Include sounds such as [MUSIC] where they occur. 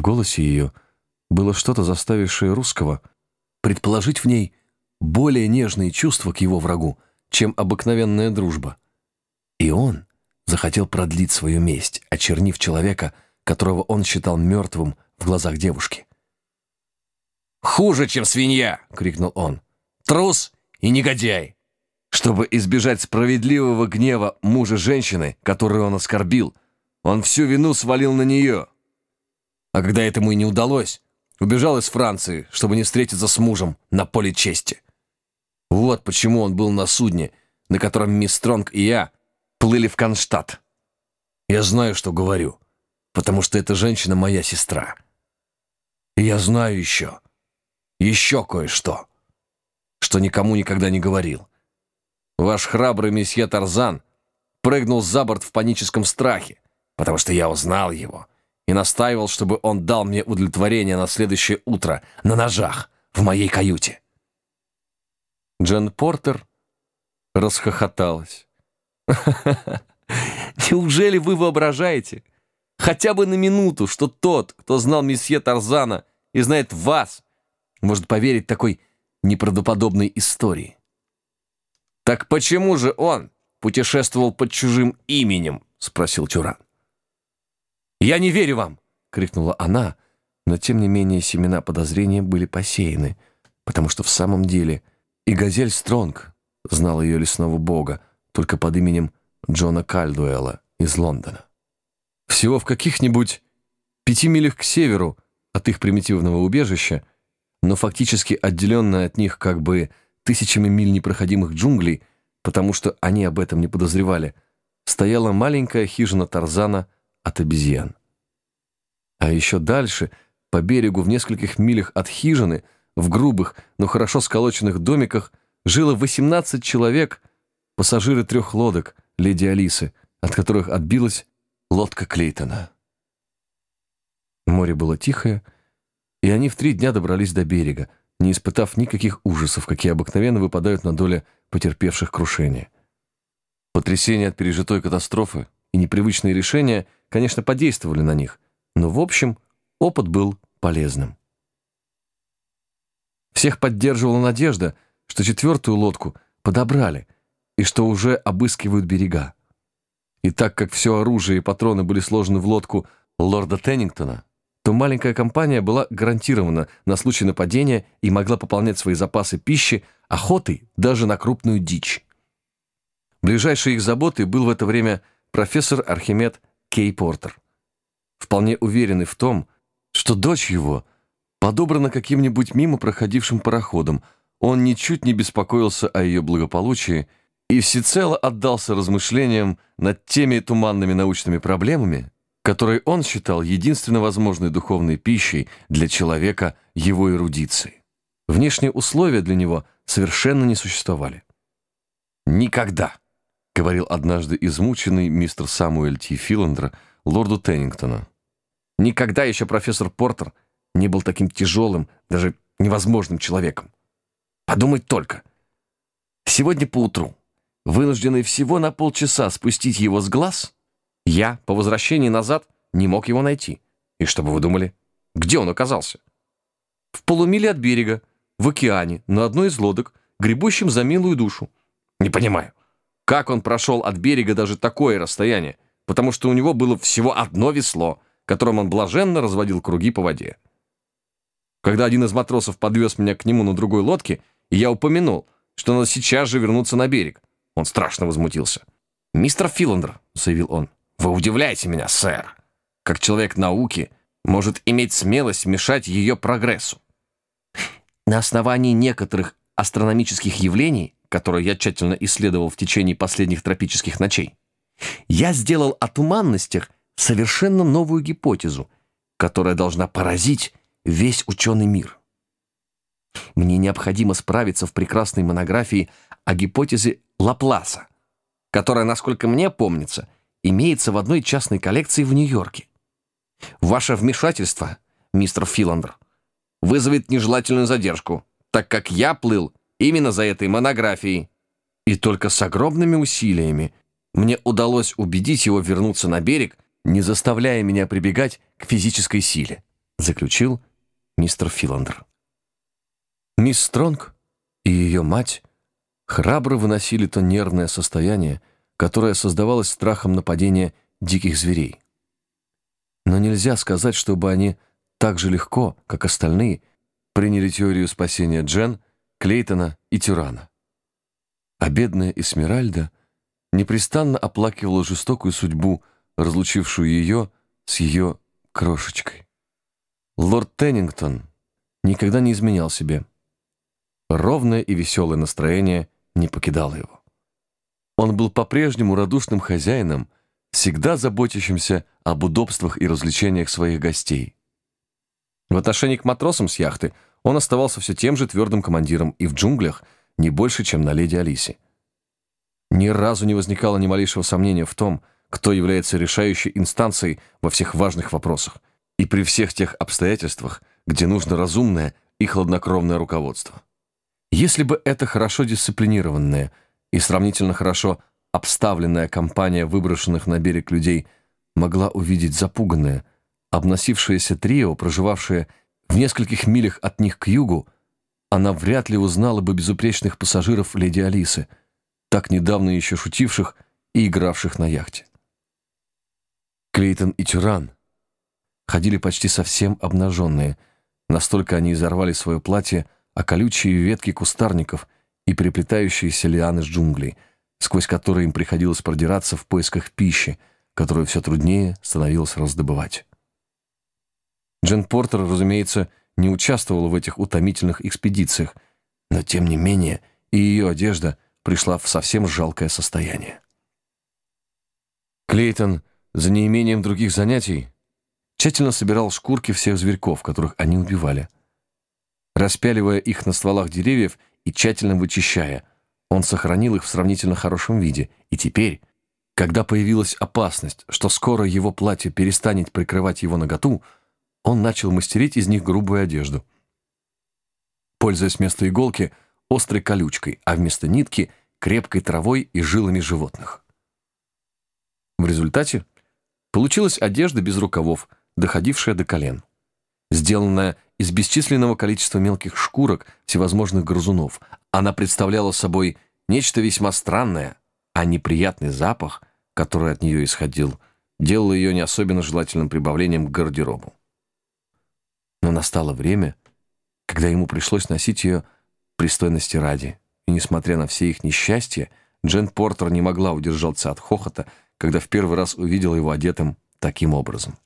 В голосе ее было что-то, заставившее русского предположить в ней более нежные чувства к его врагу, чем обыкновенная дружба. И он захотел продлить свою месть, очернив человека, которого он считал мертвым в глазах девушки. «Хуже, чем свинья!» — крикнул он. «Трус и негодяй!» Чтобы избежать справедливого гнева мужа женщины, которую он оскорбил, он всю вину свалил на нее. А когда этому и не удалось, убежал из Франции, чтобы не встретиться с мужем на поле чести. Вот почему он был на судне, на котором мисс Стронг и я плыли в Конштадт. Я знаю, что говорю, потому что эта женщина моя сестра. И я знаю еще, еще кое-что, что никому никогда не говорил. Ваш храбрый месье Тарзан прыгнул за борт в паническом страхе, потому что я узнал его и настаивал, чтобы он дал мне удовлетворение на следующее утро на ножах в моей каюте. Джен Портер расхохоталась. [LAUGHS] Неужели вы воображаете, хотя бы на минуту, что тот, кто знал месье Тарзана и знает вас, может поверить такой неправдоподобной истории? «Так почему же он путешествовал под чужим именем?» — спросил Тюран. «Я не верю вам!» — крикнула она, но тем не менее семена подозрения были посеяны, потому что в самом деле и Газель Стронг знал ее лесного бога только под именем Джона Кальдуэлла из Лондона. Всего в каких-нибудь пяти милях к северу от их примитивного убежища, но фактически отделенная от них как бы тысячами миль непроходимых джунглей, потому что они об этом не подозревали, стояла маленькая хижина Тарзана от обезьян. А еще дальше, по берегу в нескольких милях от хижины, в грубых, но хорошо сколоченных домиках, жило 18 человек, пассажиры трех лодок, леди Алисы, от которых отбилась лодка Клейтона. Море было тихое, и они в три дня добрались до берега, не испытав никаких ужасов, какие обыкновенно выпадают на долю потерпевших крушение. Потрясение от пережитой катастрофы и непривычные решения, конечно, подействовали на них, но, в общем, опыт был полезным. Всех поддерживала надежда, что четвертую лодку подобрали и что уже обыскивают берега. И так как все оружие и патроны были сложены в лодку лорда Теннингтона, то маленькая компания была гарантирована на случай нападения и могла пополнять свои запасы пищи охотой даже на крупную дичь. Ближайшей их заботой был в это время профессор Архимед Кей Портер, вполне уверенный в том, что дочь его подобрана каким-нибудь мимо проходившим пароходом, он ничуть не беспокоился о ее благополучии и всецело отдался размышлениям над теми туманными научными проблемами, который он считал единственно возможной духовной пищей для человека его эрудиции. Внешние условия для него совершенно не существовали. «Никогда», — говорил однажды измученный мистер Самуэль Ти Филандра лорду Теннингтона, «никогда еще профессор Портер не был таким тяжелым, даже невозможным человеком. Подумать только. Сегодня поутру, вынужденный всего на полчаса спустить его с глаз — я по возвращении назад не мог его найти. И что бы вы думали? Где он оказался? В полумиле от берега, в океане, на одной из лодок, гребущим за милую душу. Не понимаю, как он прошел от берега даже такое расстояние, потому что у него было всего одно весло, которым он блаженно разводил круги по воде. Когда один из матросов подвез меня к нему на другой лодке, и я упомянул, что надо сейчас же вернуться на берег, он страшно возмутился. «Мистер Филандер», — заявил он, вы удивляете меня, сэр. Как человек науки может иметь смелость мешать ее прогрессу. На основании некоторых астрономических явлений, которые я тщательно исследовал в течение последних тропических ночей, я сделал о туманностях совершенно новую гипотезу, которая должна поразить весь ученый мир. Мне необходимо справиться в прекрасной монографии о гипотезе Лапласа, которая, насколько мне помнится, имеется в одной частной коллекции в Нью-Йорке. Ваше вмешательство, мистер Филандер, вызовет нежелательную задержку, так как я плыл именно за этой монографией. И только с огромными усилиями мне удалось убедить его вернуться на берег, не заставляя меня прибегать к физической силе. заключил мистер Филандер. Мисс Стронг и ее мать храбро выносили то нервное состояние, которое создавалось страхом нападения диких зверей. Но нельзя сказать, чтобы они так же легко, как остальные, приняли теорию спасения Джен, Клейтона и Тюрана. А бедная Эсмеральда непрестанно оплакивала жестокую судьбу, разлучившую ее с ее крошечкой. Лорд Теннингтон никогда не изменял себе. Ровное и веселое настроение не покидало его. Он был по-прежнему радушным хозяином, всегда заботящимся об удобствах и развлечениях своих гостей. В отношении к матросам с яхты он оставался все тем же твердым командиром и в джунглях не больше, чем на леди Алисе. Ни разу не возникало ни малейшего сомнения в том, кто является решающей инстанцией во всех важных вопросах и при всех тех обстоятельствах, где нужно разумное и хладнокровное руководство. Если бы эта хорошо дисциплинированная и сравнительно хорошо обставленная компания выброшенных на берег людей могла увидеть запуганное, обносившееся трио, проживавшее в нескольких милях от них к югу, она вряд ли узнала бы безупречных пассажиров леди Алисы, так недавно еще шутивших и игравших на яхте. Клейтон и Тюран ходили почти совсем обнаженные, настолько они изорвали свое платье, а колючие ветки кустарников и переплетающиеся лианы с джунглей, сквозь которые им приходилось продираться в поисках пищи, которую все труднее становилось раздобывать. Джен Портер, разумеется, не участвовала в этих утомительных экспедициях, но, тем не менее, и ее одежда пришла в совсем жалкое состояние. Клейтон, за неимением других занятий, тщательно собирал шкурки всех зверьков, которых они убивали. Распяливая их на стволах деревьев и тщательно вычищая, он сохранил их в сравнительно хорошем виде, и теперь, когда появилась опасность, что скоро его платье перестанет прикрывать его наготу, он начал мастерить из них грубую одежду. Пользуясь вместо иголки острой колючкой, а вместо нитки крепкой травой и жилами животных. В результате получилась одежда без рукавов, доходившая до колен. Сделанная из бесчисленного количества мелких шкурок всевозможных грызунов, она представляла собой нечто весьма странное, а неприятный запах, который от нее исходил, делал ее не особенно желательным прибавлением к гардеробу. Но настало время, когда ему пришлось носить ее пристойности ради. И несмотря на все их несчастья, Джен Портер не могла удержаться от хохота, когда в первый раз увидела его одетым таким образом.